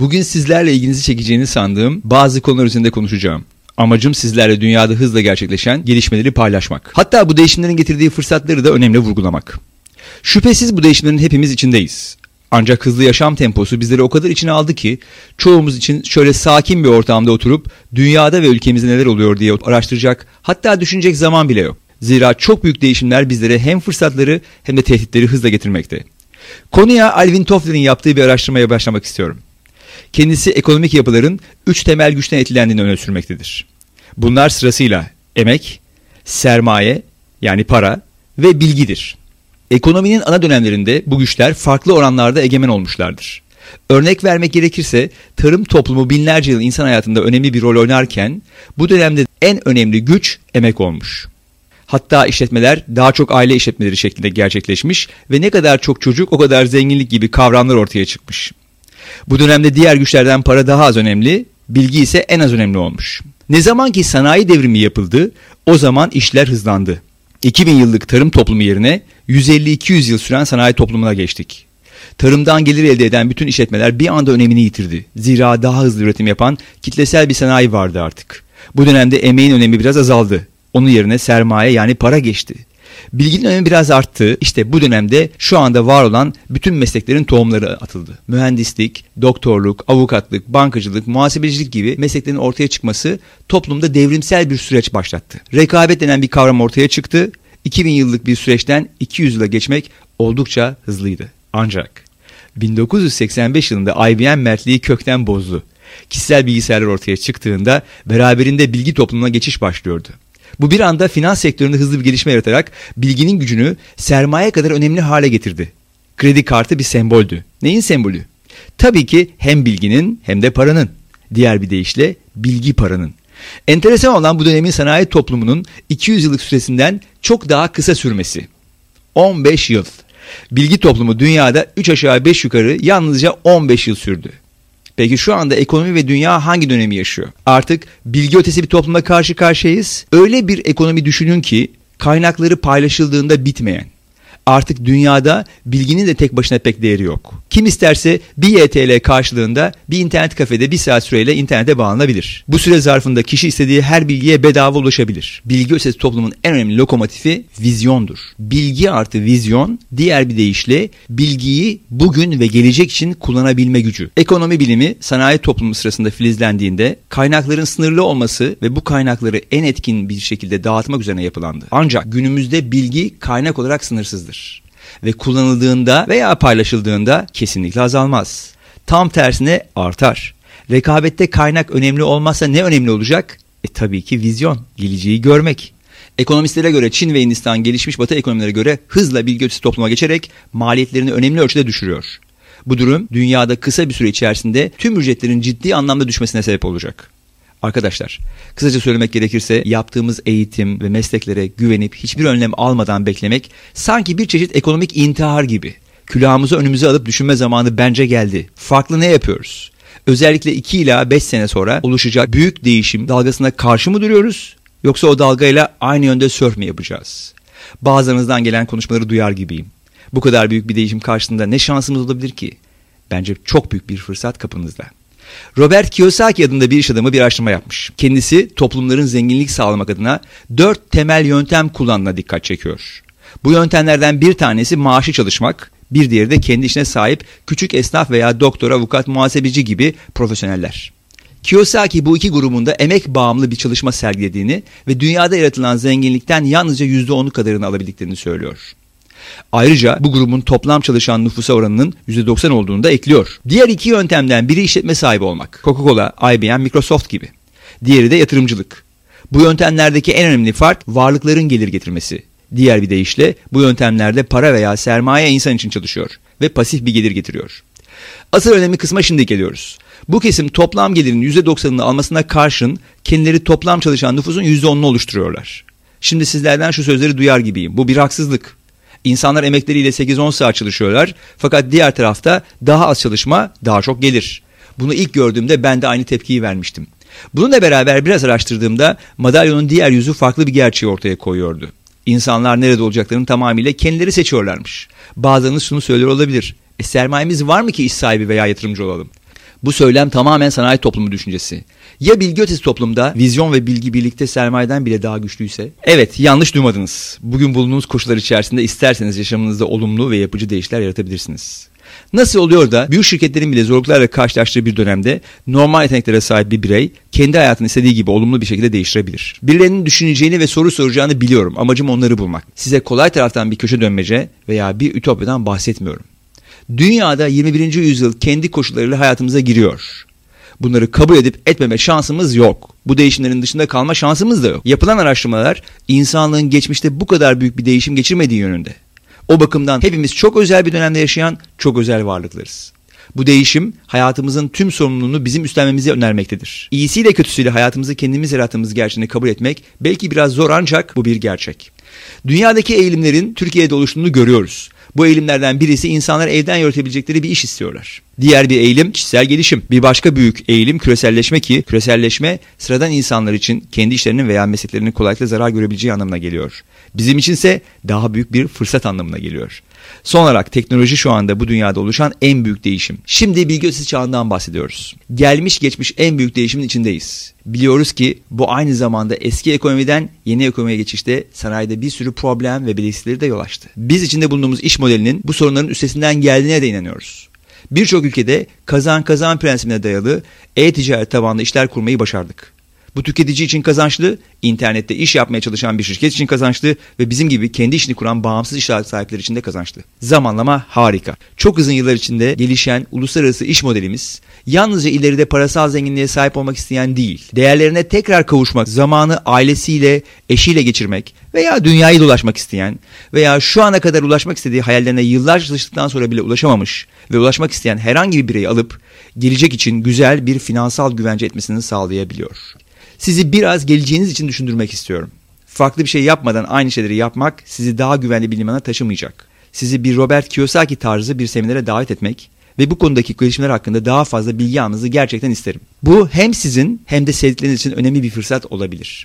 Bugün sizlerle ilginizi çekeceğini sandığım bazı konular üzerinde konuşacağım. Amacım sizlerle dünyada hızla gerçekleşen gelişmeleri paylaşmak. Hatta bu değişimlerin getirdiği fırsatları da önemli vurgulamak. Şüphesiz bu değişimlerin hepimiz içindeyiz. Ancak hızlı yaşam temposu bizleri o kadar içine aldı ki çoğumuz için şöyle sakin bir ortamda oturup dünyada ve ülkemizde neler oluyor diye araştıracak hatta düşünecek zaman bile yok. Zira çok büyük değişimler bizlere hem fırsatları hem de tehditleri hızla getirmekte. Konuya Alvin Toffler'in yaptığı bir araştırmaya başlamak istiyorum. Kendisi ekonomik yapıların üç temel güçten etkilendiğini öne sürmektedir. Bunlar sırasıyla emek, sermaye yani para ve bilgidir. Ekonominin ana dönemlerinde bu güçler farklı oranlarda egemen olmuşlardır. Örnek vermek gerekirse tarım toplumu binlerce yıl insan hayatında önemli bir rol oynarken bu dönemde en önemli güç emek olmuş. Hatta işletmeler daha çok aile işletmeleri şeklinde gerçekleşmiş ve ne kadar çok çocuk o kadar zenginlik gibi kavramlar ortaya çıkmış. Bu dönemde diğer güçlerden para daha az önemli, bilgi ise en az önemli olmuş. Ne zaman ki sanayi devrimi yapıldı, o zaman işler hızlandı. 2000 yıllık tarım toplumu yerine 150-200 yıl süren sanayi toplumuna geçtik. Tarımdan gelir elde eden bütün işletmeler bir anda önemini yitirdi. Zira daha hızlı üretim yapan kitlesel bir sanayi vardı artık. Bu dönemde emeğin önemi biraz azaldı. Onun yerine sermaye yani para geçti. Bilginin önemi biraz arttı. İşte bu dönemde şu anda var olan bütün mesleklerin tohumları atıldı. Mühendislik, doktorluk, avukatlık, bankacılık, muhasebecilik gibi mesleklerin ortaya çıkması toplumda devrimsel bir süreç başlattı. Rekabet denen bir kavram ortaya çıktı. 2000 yıllık bir süreçten 200 yıla geçmek oldukça hızlıydı. Ancak 1985 yılında IBM mertliği kökten bozdu. Kişisel bilgisayarlar ortaya çıktığında beraberinde bilgi toplumuna geçiş başlıyordu. Bu bir anda finans sektöründe hızlı bir gelişme yaratarak bilginin gücünü sermaye kadar önemli hale getirdi. Kredi kartı bir semboldü. Neyin sembolü? Tabii ki hem bilginin hem de paranın. Diğer bir deyişle bilgi paranın. Enteresan olan bu dönemin sanayi toplumunun 200 yıllık süresinden çok daha kısa sürmesi. 15 yıl. Bilgi toplumu dünyada 3 aşağı 5 yukarı yalnızca 15 yıl sürdü. Peki şu anda ekonomi ve dünya hangi dönemi yaşıyor? Artık bilgi ötesi bir toplumla karşı karşıyayız. Öyle bir ekonomi düşünün ki kaynakları paylaşıldığında bitmeyen, artık dünyada bilginin de tek başına pek değeri yok. Kim isterse bir YTL karşılığında bir internet kafede bir saat süreyle internete bağlanabilir. Bu süre zarfında kişi istediği her bilgiye bedava ulaşabilir. Bilgi ötesi toplumun en önemli lokomotifi vizyondur. Bilgi artı vizyon diğer bir deyişle bilgiyi bugün ve gelecek için kullanabilme gücü. Ekonomi bilimi sanayi toplumu sırasında filizlendiğinde kaynakların sınırlı olması ve bu kaynakları en etkin bir şekilde dağıtmak üzerine yapılandı. Ancak günümüzde bilgi kaynak olarak sınırsızdır ve kullanıldığında veya paylaşıldığında kesinlikle azalmaz. Tam tersine artar. Rekabette kaynak önemli olmazsa ne önemli olacak? E tabii ki vizyon, geleceği görmek. Ekonomistlere göre Çin ve Hindistan gelişmiş batı ekonomilere göre hızla bilgi ötesi topluma geçerek maliyetlerini önemli ölçüde düşürüyor. Bu durum dünyada kısa bir süre içerisinde tüm ücretlerin ciddi anlamda düşmesine sebep olacak. Arkadaşlar, kısaca söylemek gerekirse yaptığımız eğitim ve mesleklere güvenip hiçbir önlem almadan beklemek sanki bir çeşit ekonomik intihar gibi. Külahımızı önümüze alıp düşünme zamanı bence geldi. Farklı ne yapıyoruz? Özellikle 2 ila 5 sene sonra oluşacak büyük değişim dalgasına karşı mı duruyoruz? Yoksa o dalgayla aynı yönde sörf mü yapacağız? Bazılarınızdan gelen konuşmaları duyar gibiyim. Bu kadar büyük bir değişim karşısında ne şansımız olabilir ki? Bence çok büyük bir fırsat kapınızda. Robert Kiyosaki adında bir iş adamı bir araştırma yapmış. Kendisi toplumların zenginlik sağlamak adına dört temel yöntem kullanına dikkat çekiyor. Bu yöntemlerden bir tanesi maaşı çalışmak, bir diğeri de kendi işine sahip küçük esnaf veya doktor, avukat, muhasebeci gibi profesyoneller. Kiyosaki bu iki grubunda emek bağımlı bir çalışma sergilediğini ve dünyada yaratılan zenginlikten yalnızca %10'u kadarını alabildiklerini söylüyor. Ayrıca bu grubun toplam çalışan nüfusa oranının %90 olduğunu da ekliyor. Diğer iki yöntemden biri işletme sahibi olmak. Coca-Cola, IBM, Microsoft gibi. Diğeri de yatırımcılık. Bu yöntemlerdeki en önemli fark varlıkların gelir getirmesi. Diğer bir deyişle bu yöntemlerde para veya sermaye insan için çalışıyor ve pasif bir gelir getiriyor. Asıl önemli kısma şimdi geliyoruz. Bu kesim toplam gelirin %90'ını almasına karşın kendileri toplam çalışan nüfusun %10'unu oluşturuyorlar. Şimdi sizlerden şu sözleri duyar gibiyim. Bu bir haksızlık. İnsanlar emekleriyle 8-10 saat çalışıyorlar fakat diğer tarafta daha az çalışma daha çok gelir. Bunu ilk gördüğümde ben de aynı tepkiyi vermiştim. Bununla beraber biraz araştırdığımda madalyonun diğer yüzü farklı bir gerçeği ortaya koyuyordu. İnsanlar nerede olacaklarını tamamıyla kendileri seçiyorlarmış. Bazılarınız şunu söylüyor olabilir. E sermayemiz var mı ki iş sahibi veya yatırımcı olalım? Bu söylem tamamen sanayi toplumu düşüncesi. Ya bilgi ötesi toplumda vizyon ve bilgi birlikte sermayeden bile daha güçlüyse? Evet yanlış duymadınız. Bugün bulunduğunuz koşullar içerisinde isterseniz yaşamınızda olumlu ve yapıcı değişiklikler yaratabilirsiniz. Nasıl oluyor da büyük şirketlerin bile zorluklarla karşılaştığı bir dönemde normal yeteneklere sahip bir birey kendi hayatını istediği gibi olumlu bir şekilde değiştirebilir. Birilerinin düşüneceğini ve soru soracağını biliyorum. Amacım onları bulmak. Size kolay taraftan bir köşe dönmece veya bir ütopyadan bahsetmiyorum. Dünyada 21. yüzyıl kendi koşullarıyla hayatımıza giriyor. Bunları kabul edip etmeme şansımız yok. Bu değişimlerin dışında kalma şansımız da yok. Yapılan araştırmalar insanlığın geçmişte bu kadar büyük bir değişim geçirmediği yönünde. O bakımdan hepimiz çok özel bir dönemde yaşayan çok özel varlıklarız. Bu değişim hayatımızın tüm sorumluluğunu bizim üstlenmemizi önermektedir. İyisiyle kötüsüyle hayatımızı kendimiz yarattığımız gerçeğini kabul etmek belki biraz zor ancak bu bir gerçek. Dünyadaki eğilimlerin Türkiye'de oluştuğunu görüyoruz. Bu eğilimlerden birisi insanlar evden yürütebilecekleri bir iş istiyorlar. Diğer bir eğilim kişisel gelişim. Bir başka büyük eğilim küreselleşme ki küreselleşme sıradan insanlar için kendi işlerinin veya mesleklerinin kolaylıkla zarar görebileceği anlamına geliyor. Bizim içinse daha büyük bir fırsat anlamına geliyor. Son olarak teknoloji şu anda bu dünyada oluşan en büyük değişim. Şimdi bilgi ötesi çağından bahsediyoruz. Gelmiş geçmiş en büyük değişimin içindeyiz. Biliyoruz ki bu aynı zamanda eski ekonomiden yeni ekonomiye geçişte sanayide bir sürü problem ve belirsizlikleri de yol açtı. Biz içinde bulunduğumuz iş modelinin bu sorunların üstesinden geldiğine de inanıyoruz. Birçok ülkede kazan kazan prensibine dayalı e-ticaret tabanlı işler kurmayı başardık. Bu tüketici için kazançlı, internette iş yapmaya çalışan bir şirket için kazançlı ve bizim gibi kendi işini kuran bağımsız iş sahipleri için de kazançlı. Zamanlama harika. Çok uzun yıllar içinde gelişen uluslararası iş modelimiz yalnızca ileride parasal zenginliğe sahip olmak isteyen değil, değerlerine tekrar kavuşmak, zamanı ailesiyle, eşiyle geçirmek veya dünyayı dolaşmak isteyen veya şu ana kadar ulaşmak istediği hayallerine yıllarca çalıştıktan sonra bile ulaşamamış ve ulaşmak isteyen herhangi bir bireyi alıp gelecek için güzel bir finansal güvence etmesini sağlayabiliyor. Sizi biraz geleceğiniz için düşündürmek istiyorum. Farklı bir şey yapmadan aynı şeyleri yapmak sizi daha güvenli bir limana taşımayacak. Sizi bir Robert Kiyosaki tarzı bir seminere davet etmek ve bu konudaki gelişmeler hakkında daha fazla bilgi almanızı gerçekten isterim. Bu hem sizin hem de sevdikleriniz için önemli bir fırsat olabilir.